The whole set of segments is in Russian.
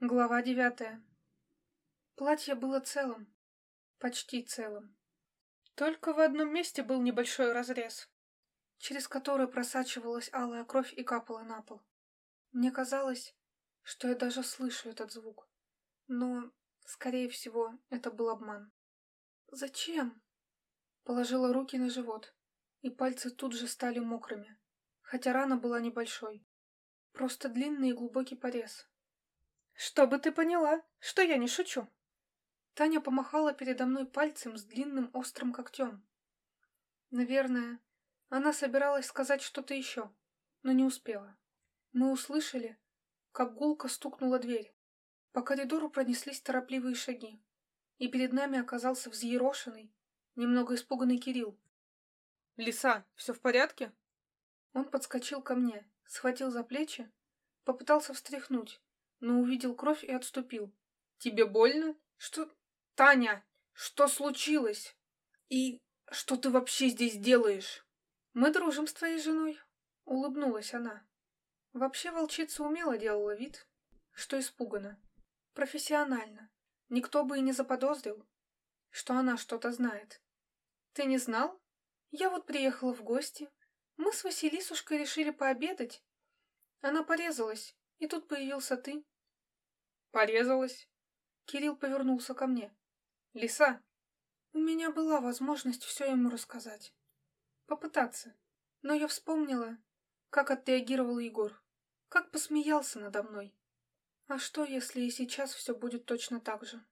Глава девятая. Платье было целым. Почти целым. Только в одном месте был небольшой разрез, через который просачивалась алая кровь и капала на пол. Мне казалось, что я даже слышу этот звук. Но, скорее всего, это был обман. «Зачем?» Положила руки на живот, и пальцы тут же стали мокрыми, хотя рана была небольшой. Просто длинный и глубокий порез, чтобы ты поняла, что я не шучу. Таня помахала передо мной пальцем с длинным острым когтем. Наверное, она собиралась сказать что-то еще, но не успела. Мы услышали, как гулко стукнула дверь. По коридору пронеслись торопливые шаги, и перед нами оказался взъерошенный, немного испуганный Кирилл. «Лиса, все в порядке?» Он подскочил ко мне, схватил за плечи, попытался встряхнуть, но увидел кровь и отступил. «Тебе больно? Что... Таня, что случилось? И что ты вообще здесь делаешь?» «Мы дружим с твоей женой», — улыбнулась она. Вообще волчица умело делала вид, что испугана. Профессионально. Никто бы и не заподозрил, что она что-то знает. «Ты не знал? Я вот приехала в гости. Мы с Василисушкой решили пообедать. Она порезалась, и тут появился ты. Порезалась. Кирилл повернулся ко мне. Лиса, у меня была возможность все ему рассказать. Попытаться. Но я вспомнила, как отреагировал Егор. Как посмеялся надо мной. А что, если и сейчас все будет точно так же?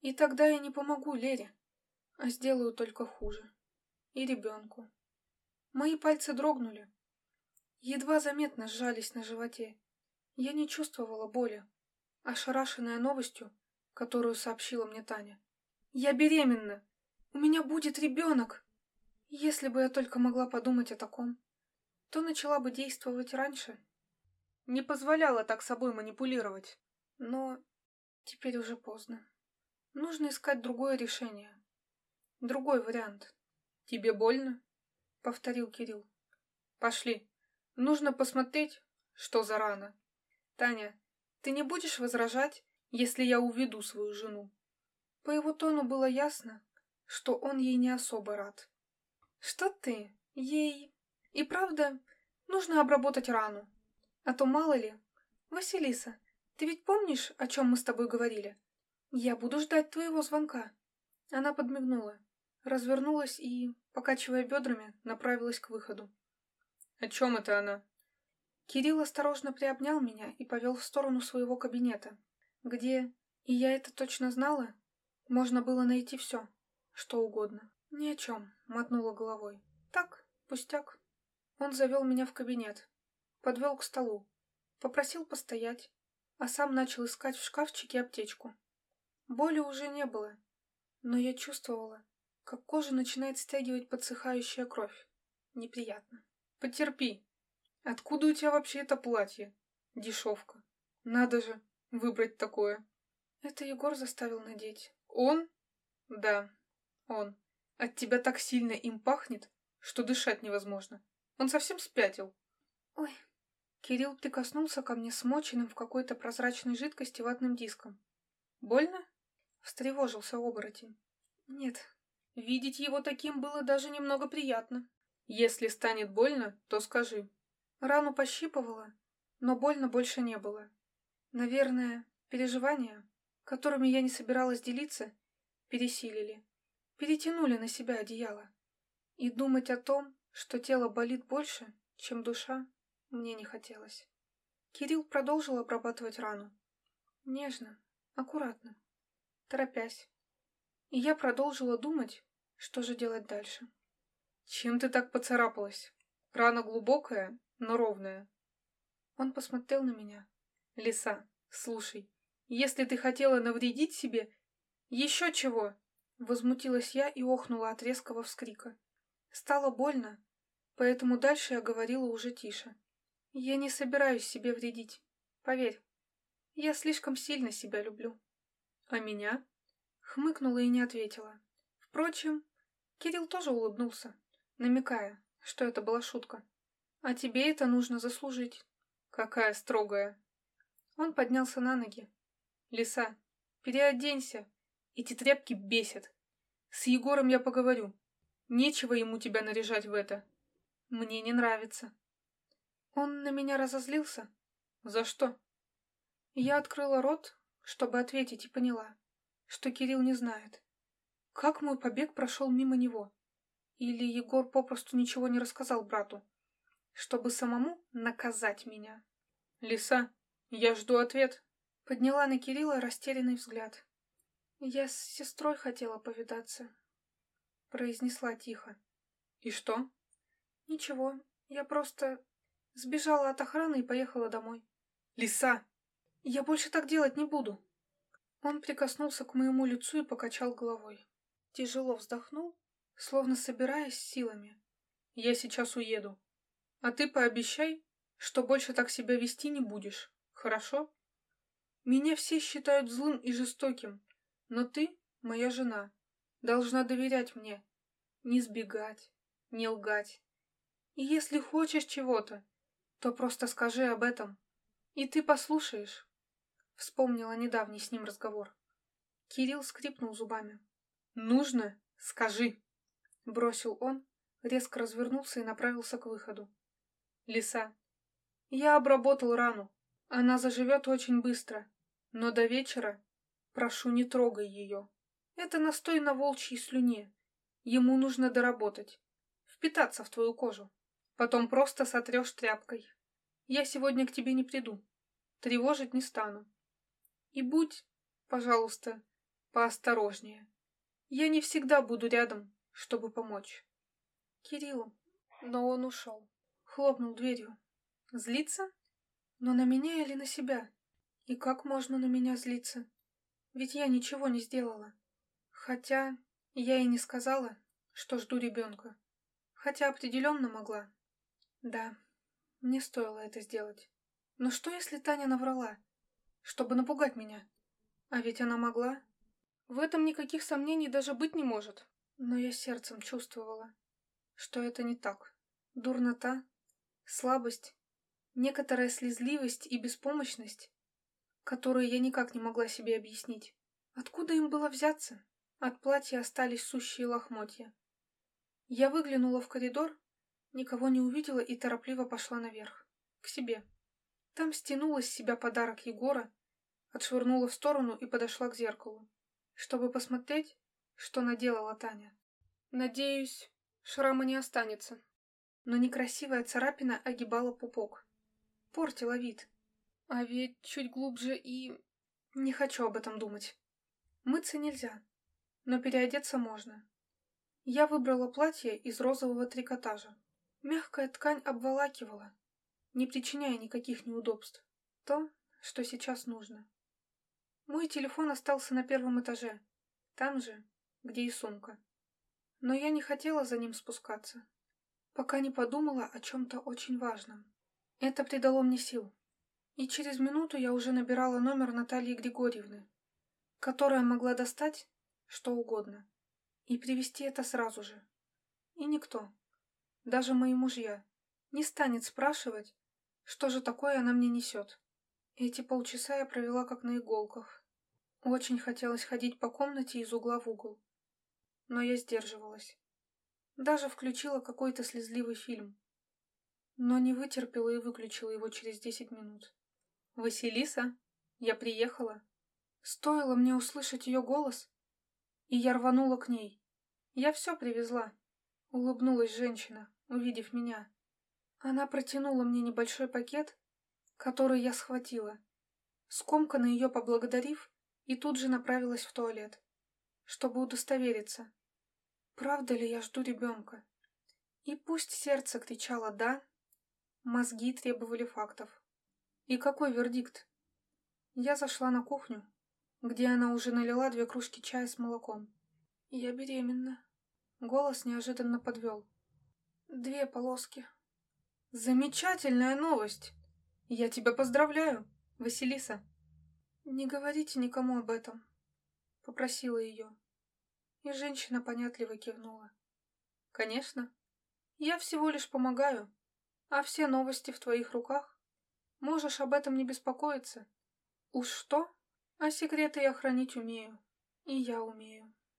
И тогда я не помогу Лере, а сделаю только хуже. И ребенку. Мои пальцы дрогнули. Едва заметно сжались на животе. Я не чувствовала боли, ошарашенная новостью, которую сообщила мне Таня. «Я беременна! У меня будет ребенок!» Если бы я только могла подумать о таком, то начала бы действовать раньше. Не позволяла так собой манипулировать. Но теперь уже поздно. Нужно искать другое решение. Другой вариант. «Тебе больно?» — повторил Кирилл. «Пошли. Нужно посмотреть, что за рана. Таня, ты не будешь возражать, если я уведу свою жену? По его тону было ясно, что он ей не особо рад. Что ты? Ей... И правда, нужно обработать рану. А то мало ли... Василиса, ты ведь помнишь, о чем мы с тобой говорили? Я буду ждать твоего звонка. Она подмигнула, развернулась и, покачивая бедрами, направилась к выходу. О чем это она? Кирилл осторожно приобнял меня и повел в сторону своего кабинета, где, и я это точно знала, можно было найти все, что угодно. Ни о чем, мотнула головой. Так, пустяк. Он завел меня в кабинет, подвел к столу, попросил постоять, а сам начал искать в шкафчике аптечку. Боли уже не было, но я чувствовала, как кожа начинает стягивать подсыхающая кровь. Неприятно. «Потерпи», Откуда у тебя вообще это платье? Дешевка. Надо же выбрать такое. Это Егор заставил надеть. Он? Да, он. От тебя так сильно им пахнет, что дышать невозможно. Он совсем спятил. Ой. Кирилл прикоснулся ко мне смоченным в какой-то прозрачной жидкости ватным диском. Больно? Встревожился оборотень. Нет. Видеть его таким было даже немного приятно. Если станет больно, то скажи. Рану пощипывала, но больно больше не было. Наверное, переживания, которыми я не собиралась делиться, пересилили, перетянули на себя одеяло. И думать о том, что тело болит больше, чем душа, мне не хотелось. Кирилл продолжил обрабатывать рану. Нежно, аккуратно, торопясь. И я продолжила думать, что же делать дальше. «Чем ты так поцарапалась? Рана глубокая но ровная. Он посмотрел на меня. Лиса, слушай, если ты хотела навредить себе... Еще чего? Возмутилась я и охнула от резкого вскрика. Стало больно, поэтому дальше я говорила уже тише. Я не собираюсь себе вредить. Поверь, я слишком сильно себя люблю. А меня? Хмыкнула и не ответила. Впрочем, Кирилл тоже улыбнулся, намекая, что это была шутка. А тебе это нужно заслужить. Какая строгая. Он поднялся на ноги, Лиса, переоденься. Эти тряпки бесят. С Егором я поговорю. Нечего ему тебя наряжать в это. Мне не нравится. Он на меня разозлился. За что? Я открыла рот, чтобы ответить, и поняла, что Кирилл не знает. Как мой побег прошел мимо него? Или Егор попросту ничего не рассказал брату, чтобы самому наказать меня? Лиса, я жду ответ. Подняла на Кирилла растерянный взгляд. Я с сестрой хотела повидаться. Произнесла тихо. И что? Ничего, я просто сбежала от охраны и поехала домой. Лиса! Я больше так делать не буду. Он прикоснулся к моему лицу и покачал головой. Тяжело вздохнул, словно собираясь силами. Я сейчас уеду. А ты пообещай, что больше так себя вести не будешь. Хорошо? Меня все считают злым и жестоким, но ты, моя жена, должна доверять мне. Не сбегать, не лгать. И если хочешь чего-то, то просто скажи об этом. И ты послушаешь. Вспомнила недавний с ним разговор. Кирилл скрипнул зубами. «Нужно? Скажи!» Бросил он, резко развернулся и направился к выходу. «Лиса, я обработал рану. Она заживет очень быстро. Но до вечера прошу, не трогай ее. Это настой на волчьей слюне. Ему нужно доработать. Впитаться в твою кожу. Потом просто сотрешь тряпкой. Я сегодня к тебе не приду. Тревожить не стану. И будь, пожалуйста, поосторожнее. Я не всегда буду рядом, чтобы помочь. Кириллу. Но он ушел. Хлопнул дверью. Злиться? Но на меня или на себя? И как можно на меня злиться? Ведь я ничего не сделала. Хотя я и не сказала, что жду ребенка. Хотя определенно могла. Да, мне стоило это сделать. Но что, если Таня наврала? Чтобы напугать меня. А ведь она могла. В этом никаких сомнений даже быть не может. Но я сердцем чувствовала, что это не так. Дурнота, слабость, некоторая слезливость и беспомощность, которые я никак не могла себе объяснить. Откуда им было взяться? От платья остались сущие лохмотья. Я выглянула в коридор, никого не увидела и торопливо пошла наверх, к себе. Там стянула с себя подарок Егора, отшвырнула в сторону и подошла к зеркалу чтобы посмотреть, что наделала Таня. Надеюсь, шрама не останется. Но некрасивая царапина огибала пупок. Портила вид. А ведь чуть глубже и... Не хочу об этом думать. Мыться нельзя, но переодеться можно. Я выбрала платье из розового трикотажа. Мягкая ткань обволакивала, не причиняя никаких неудобств. То, что сейчас нужно. Мой телефон остался на первом этаже, там же, где и сумка. Но я не хотела за ним спускаться, пока не подумала о чем-то очень важном. Это придало мне сил. И через минуту я уже набирала номер Натальи Григорьевны, которая могла достать что угодно и привести это сразу же. И никто, даже мои мужья, не станет спрашивать, что же такое она мне несет. Эти полчаса я провела как на иголках. Очень хотелось ходить по комнате из угла в угол. Но я сдерживалась. Даже включила какой-то слезливый фильм. Но не вытерпела и выключила его через десять минут. «Василиса, я приехала». Стоило мне услышать ее голос, и я рванула к ней. «Я все привезла», — улыбнулась женщина, увидев меня. Она протянула мне небольшой пакет, который я схватила. Скомканно ее поблагодарив, и тут же направилась в туалет, чтобы удостовериться, правда ли я жду ребенка. И пусть сердце кричало «да», мозги требовали фактов. И какой вердикт? Я зашла на кухню, где она уже налила две кружки чая с молоком. Я беременна. Голос неожиданно подвел. Две полоски. Замечательная новость! Я тебя поздравляю, Василиса. «Не говорите никому об этом», — попросила ее. И женщина понятливо кивнула. «Конечно. Я всего лишь помогаю, а все новости в твоих руках. Можешь об этом не беспокоиться. Уж что, А секреты я хранить умею. И я умею.